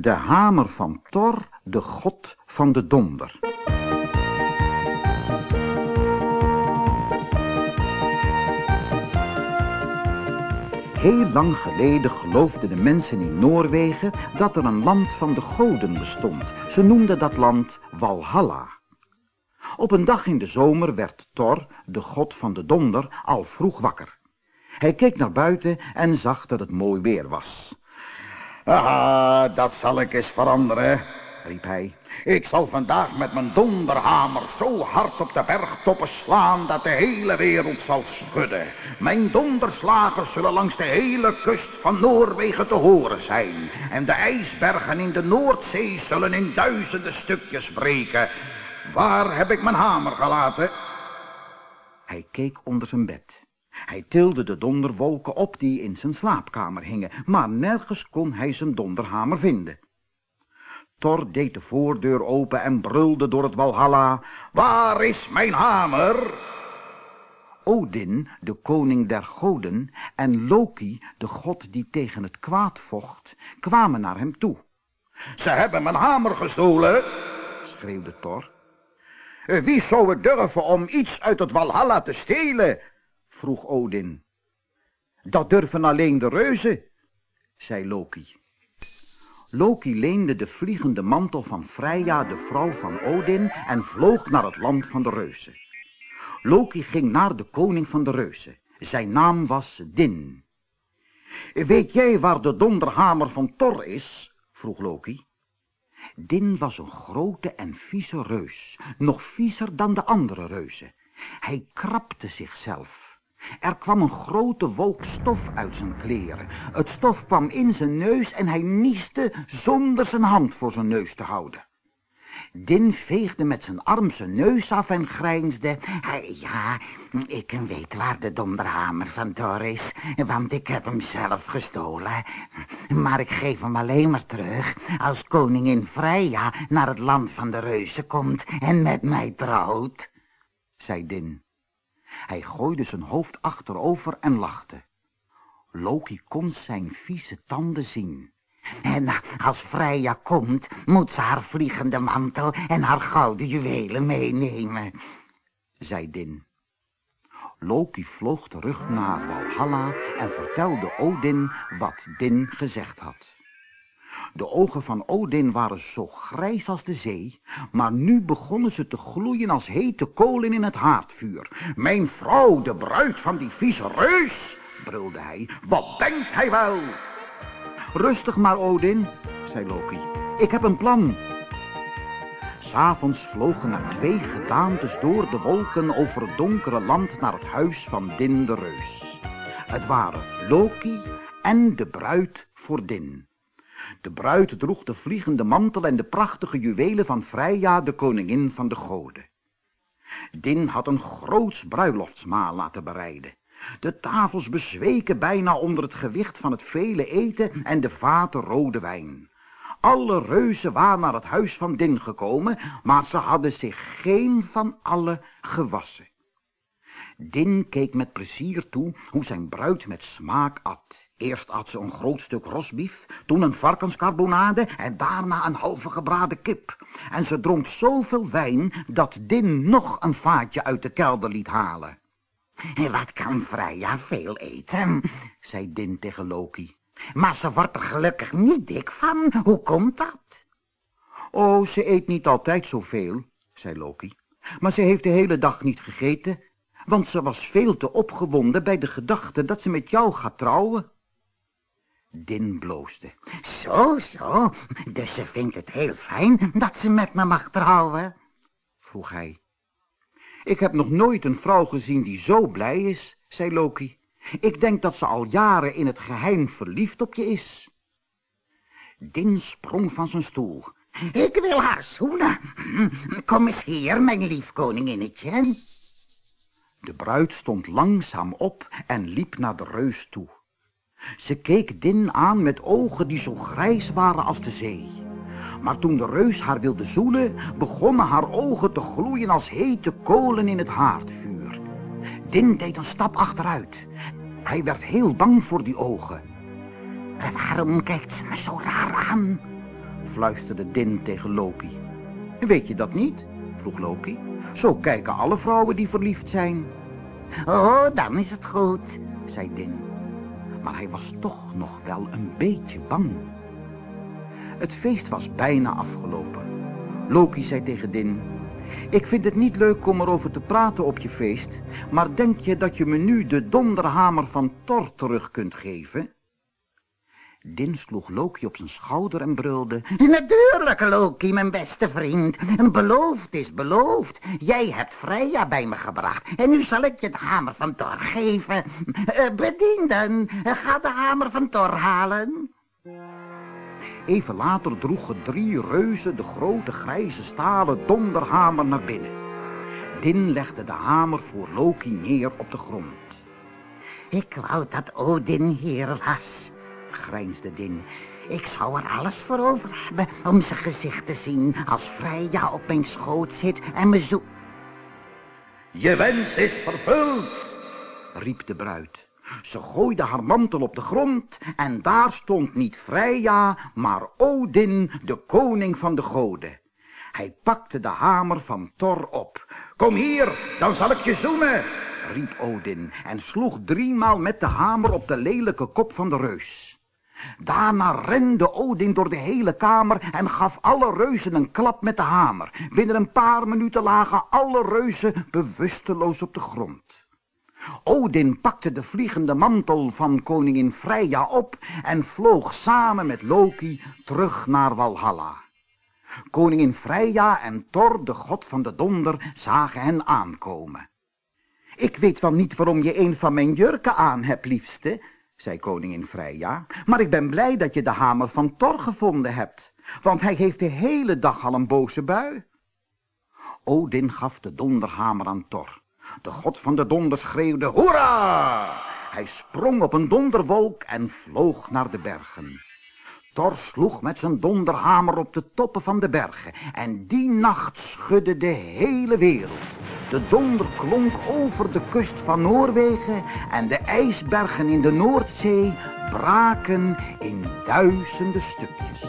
De hamer van Thor, de god van de donder. Heel lang geleden geloofden de mensen in Noorwegen dat er een land van de goden bestond. Ze noemden dat land Valhalla. Op een dag in de zomer werd Thor, de god van de donder, al vroeg wakker. Hij keek naar buiten en zag dat het mooi weer was. Ah, dat zal ik eens veranderen, riep hij. Ik zal vandaag met mijn donderhamer zo hard op de bergtoppen slaan dat de hele wereld zal schudden. Mijn donderslagen zullen langs de hele kust van Noorwegen te horen zijn. En de ijsbergen in de Noordzee zullen in duizenden stukjes breken. Waar heb ik mijn hamer gelaten? Hij keek onder zijn bed. Hij tilde de donderwolken op die in zijn slaapkamer hingen, maar nergens kon hij zijn donderhamer vinden. Thor deed de voordeur open en brulde door het walhalla. Waar is mijn hamer? Odin, de koning der goden, en Loki, de god die tegen het kwaad vocht, kwamen naar hem toe. Ze hebben mijn hamer gestolen, schreeuwde Thor. Wie zou het durven om iets uit het walhalla te stelen? Vroeg Odin. Dat durven alleen de reuzen, zei Loki. Loki leende de vliegende mantel van Freya, de vrouw van Odin, en vloog naar het land van de reuzen. Loki ging naar de koning van de reuzen. Zijn naam was Din. Weet jij waar de donderhamer van Thor is? vroeg Loki. Din was een grote en vieze reus, nog viezer dan de andere reuzen. Hij krabde zichzelf. Er kwam een grote wolk stof uit zijn kleren. Het stof kwam in zijn neus en hij nieste zonder zijn hand voor zijn neus te houden. Din veegde met zijn arm zijn neus af en grijnsde. Ja, ik weet waar de donderhamer van Thor is, want ik heb hem zelf gestolen. Maar ik geef hem alleen maar terug als koningin Freya naar het land van de reuzen komt en met mij trouwt, zei Din. Hij gooide zijn hoofd achterover en lachte. Loki kon zijn vieze tanden zien. En als Freya komt, moet ze haar vliegende mantel en haar gouden juwelen meenemen, zei Din. Loki vloog terug naar Valhalla en vertelde Odin wat Din gezegd had. De ogen van Odin waren zo grijs als de zee, maar nu begonnen ze te gloeien als hete kolen in het haardvuur. Mijn vrouw, de bruid van die vieze reus, brulde hij. Wat denkt hij wel? Rustig maar, Odin, zei Loki. Ik heb een plan. S'avonds vlogen er twee gedaantes door de wolken over het donkere land naar het huis van Din de Reus. Het waren Loki en de bruid voor Din. De bruid droeg de vliegende mantel en de prachtige juwelen van Freya, de koningin van de goden. Din had een groots bruiloftsmaal laten bereiden. De tafels bezweken bijna onder het gewicht van het vele eten en de vaten rode wijn. Alle reuzen waren naar het huis van Din gekomen, maar ze hadden zich geen van alle gewassen. Din keek met plezier toe hoe zijn bruid met smaak at. Eerst at ze een groot stuk rosbief, toen een varkenskarbonade en daarna een halve gebraden kip. En ze dronk zoveel wijn dat Din nog een vaatje uit de kelder liet halen. Wat kan Freya veel eten, zei Din tegen Loki. Maar ze wordt er gelukkig niet dik van. Hoe komt dat? Oh, ze eet niet altijd zoveel, zei Loki. Maar ze heeft de hele dag niet gegeten want ze was veel te opgewonden bij de gedachte dat ze met jou gaat trouwen. Din bloosde. Zo, zo, dus ze vindt het heel fijn dat ze met me mag trouwen? vroeg hij. Ik heb nog nooit een vrouw gezien die zo blij is, zei Loki. Ik denk dat ze al jaren in het geheim verliefd op je is. Din sprong van zijn stoel. Ik wil haar zoenen. Kom eens hier, mijn lief koninginnetje. De bruid stond langzaam op en liep naar de reus toe. Ze keek Din aan met ogen die zo grijs waren als de zee. Maar toen de reus haar wilde zoenen, begonnen haar ogen te gloeien als hete kolen in het haardvuur. Din deed een stap achteruit. Hij werd heel bang voor die ogen. Waarom kijkt ze me zo raar aan? fluisterde Din tegen Loki. Weet je dat niet? Vroeg Loki. Zo kijken alle vrouwen die verliefd zijn. Oh, dan is het goed, zei Din. Maar hij was toch nog wel een beetje bang. Het feest was bijna afgelopen. Loki zei tegen Din... Ik vind het niet leuk om erover te praten op je feest... maar denk je dat je me nu de donderhamer van Thor terug kunt geven? Din sloeg Loki op zijn schouder en brulde... Natuurlijk, Loki, mijn beste vriend. Beloofd is beloofd. Jij hebt Freya bij me gebracht. En nu zal ik je de hamer van Thor geven. Uh, bedienden, ga de hamer van Thor halen. Even later droegen drie reuzen de grote grijze stalen donderhamer naar binnen. Din legde de hamer voor Loki neer op de grond. Ik wou dat Odin hier was, grijnsde Din. Ik zou er alles voor over hebben om zijn gezicht te zien als Freya op mijn schoot zit en me zo... Je wens is vervuld, riep de bruid. Ze gooide haar mantel op de grond en daar stond niet Freya, maar Odin, de koning van de goden. Hij pakte de hamer van Thor op. Kom hier, dan zal ik je zoenen, riep Odin en sloeg driemaal met de hamer op de lelijke kop van de reus. Daarna rende Odin door de hele kamer en gaf alle reuzen een klap met de hamer. Binnen een paar minuten lagen alle reuzen bewusteloos op de grond. Odin pakte de vliegende mantel van koningin Freya op en vloog samen met Loki terug naar Walhalla. Koningin Freya en Thor, de god van de donder, zagen hen aankomen. Ik weet wel niet waarom je een van mijn jurken aan hebt, liefste, zei koningin Freya, maar ik ben blij dat je de hamer van Thor gevonden hebt, want hij heeft de hele dag al een boze bui. Odin gaf de donderhamer aan Thor. De god van de donder schreeuwde, hoera! Hij sprong op een donderwolk en vloog naar de bergen. Thor sloeg met zijn donderhamer op de toppen van de bergen en die nacht schudde de hele wereld. De donder klonk over de kust van Noorwegen en de ijsbergen in de Noordzee braken in duizenden stukjes.